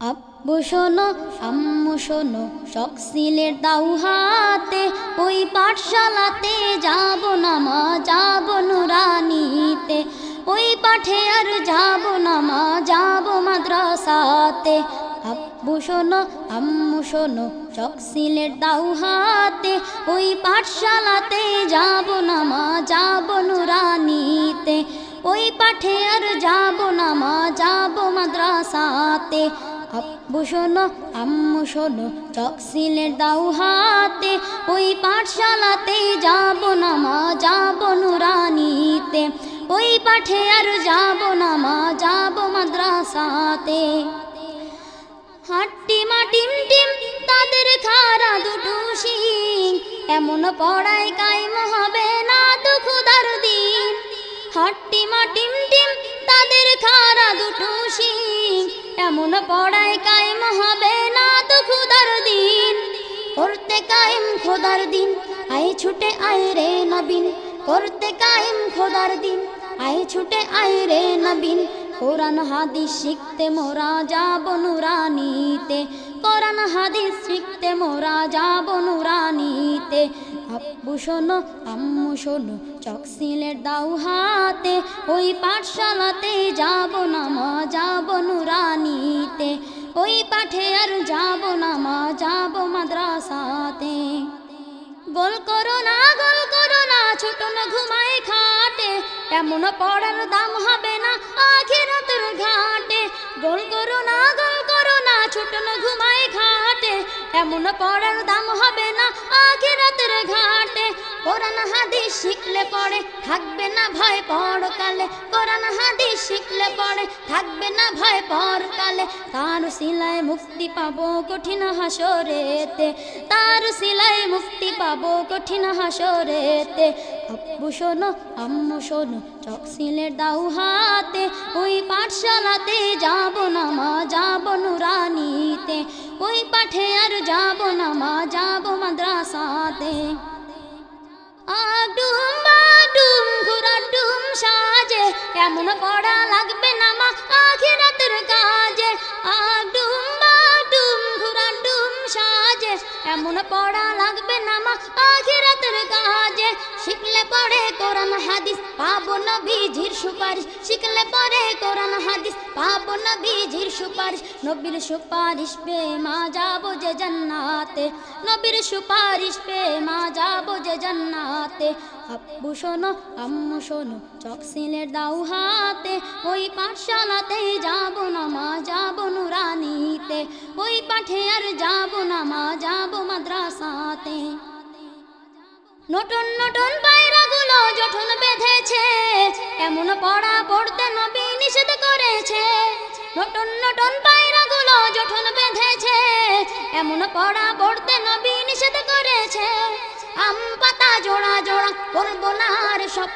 আব্বু শোনো, আম্মু শোনো, শখ সিলের দাও হাতে, ওই পাঠশালাতে যাব না মা, যাব নুরানিতে। ওই পাঠে আর যাব না মা, যাব মাদ্রাসাতে। আব্বু শোনো, আম্মু শোনো, শখ সিলের দাও হাতে, ওই পাঠশালাতে যাব না মা, যাব নুরানিতে। ওই পাঠে আর যাব না মা, যাব মাদ্রাসাতে। আব্বু শোনো, আম্মু শোনো চকসিলের দাও হাতে, ওই পাঠশালাতে যাব না মা, যাব নুরানিতে। ওই পাঠে আর যাব না মা, যাব মাদ্রাসাতে। হাট্টি মাটিম টিম টিম, তাদের খারা দুটো শিং। এমন পড়ায় কায়েম হবে না তো খুদার দিন। হাট্টি মাটিম টিম, তাদের খারা দুটো শিং। এমন পড়ায় কায়েম হবে না তো খুদার দিন। করতে কায়েম খোদার দিন, আয় ছুটে আয় রে নবীন। করতে কায়েম খোদার দিন, আয় ছুটে আয় রে নবীন। কোরআন হাদিস শিখতে মোরা যাব নুরানিতে। কোরআন হাদিস শিখতে মোরা যাব নুরানিতে। আব্বু শোনো আম্মু শোনো চকসিলের দাও হাতে, ওই পাঠশালাতে যাব না মা, যাব নুরানিতে। ওই পাঠে আর যাব না মা, যাব মাদ্রাসাতে। গোল করো না, গোল করো না ছোট না ঘুমায় খাটে। এমন পড়ার দাম হবে না, আখিরাতের ঘাটে। গোল করো না, গোল করো না ছোট না ঘুমায় খাটে। এমন পড়ার দাম হবে না। আখিরাতের ঘাটে কোরআন হাদিস শিখলে পড়ে। থাকবে না ভয় পরকালে। কোরআন হাদিস শিখলে পড়ে। থাকবে না ভয় পরকালে। তার সিলায় মুক্তি পাবো কঠিন হাসরেতে। তার সিলায় মুক্তি পাবো কঠিন হাসরেতে। আব্বু শোনো, আম্মু শোনো চকসিলের দাউ হাতে। ওই পাঠশালাতে যাব না মা, যাব নুরানিতে। ওই পাঠে আর যাব না মা যাব মাদ্রাসাতে সাজে এমন পড়া লাগবে না মা আখিরাতের কাজে আডুম এমন পড়া লাগবে না মা আখিরাতের কাজে শিখলে পড়ে কোরআন, হাদিস। পাবো নবীজির সুপারিশ, শিখলে পড়ে কোরআন, হাদিস। পাবো নবীজির সুপারিশ, নবীর সুপারিশ পে মা যাব যে জান্নাতে। নবীর সুপারিশ পে মা যাব যে জান্নাতে। আব্বু শোনো, আম্মু শোনো চকসিলের দাও হাতে। ওই পাঠশালাতে যাব না মা, যাব নুরানিতে। ওই পাঠে আর যাব না মা, যাব মাদ্রাসাতে। নতুন নতুন পায়রাগুলো জঠন বেঁধেছে। এমন পড়া পড়তে নবী নিষেধ করেছে। নতুন নতুন পায়রাগুলো জঠন বেঁধেছে। এমন পড়া পড়তে নবী নিষেধ করেছে। আম পাতা জোড়া জোড়া করব না আর সব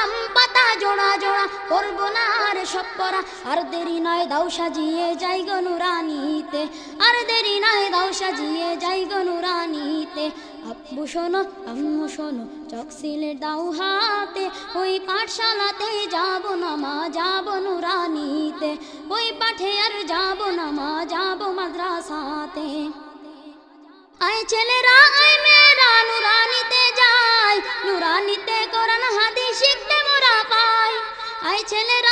আম পাতা জোড়া জোড়া করব না আর সব পড়া। আর দেরি নয় দাও সাজিয়ে যাই গনুরানিতে আর দেরি নয় দাও সাজিয়ে যাই গনুরানিতে আব্বু শোনো, আম্মু শোনো চকসিলের দাও হাতে। ওই পাঠশালাতে যাব না মা, যাব নুরানিতে। ওই পাঠে আর যাব না মা, যাব মাদ্রাসাতে। আয় ছেলেরা আয় মেয়েরা নুরানিতে যায় নুরানিতে কোরআন হাদিস শিখতে মোরা পায় আয় ছেলেরা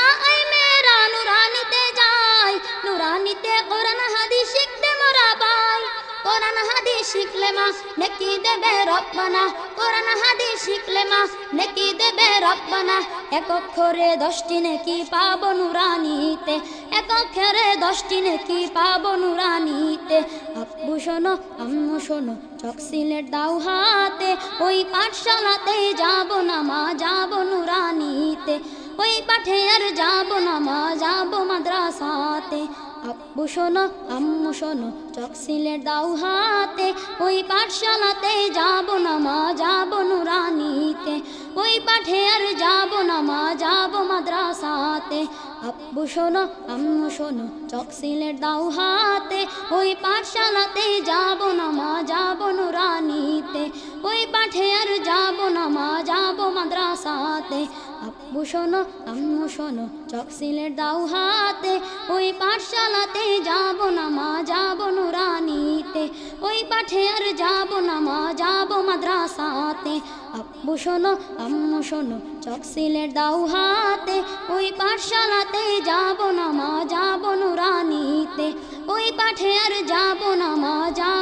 শিখলে মা, নেকি দেবে রব্বানা। কোরআন হাদিস শিখলে মা, নেকি দেবে রব্বানা। এক অক্ষরে দশটি নেকি পাবো নুরানিতে। এক অক্ষরে দশটি নেকি পাবো নুরানিতে। আব্বু শোনো, আম্মু শোনো চকসিলের দাও হাতে। ওই পাঠশালাতে যাব না মা, যাব নুরানিতে। ওই পাঠে আর যাব না মা, যাব মাদ্রাসাতে। আব্বু শোনো, আম্মু শোনো চকসিলের দাও হাতে, ওই পাঠশালাতে যাব না মা, যাব নুরানিতে। ওই পাঠে আর যাব না মা, যাব মাদ্রাসাতে। আব্বু শোনো, আম্মু শোনো চকসিলের দাও হাতে, ওই পাঠশালাতে যাব না মা, যাব নুরানিতে। ওই পাঠে আর যাব না মা, যাব মাদ্রাসাতে। শোনো চক সিলেট দাও হাতে, ওই পাঠশালাতে যাব না মা, যাব নুরানিতে। ওই পাঠে আর যাব না মা, যাব মাদ্রাসাতে। আব্বু শোনো আম্মু শোনো চক সিলেট দাও হাতে, ওই পাঠশালাতে যাব না মা, যাব নুরানিতে। ওই পাঠে আর যাব না মা, যাব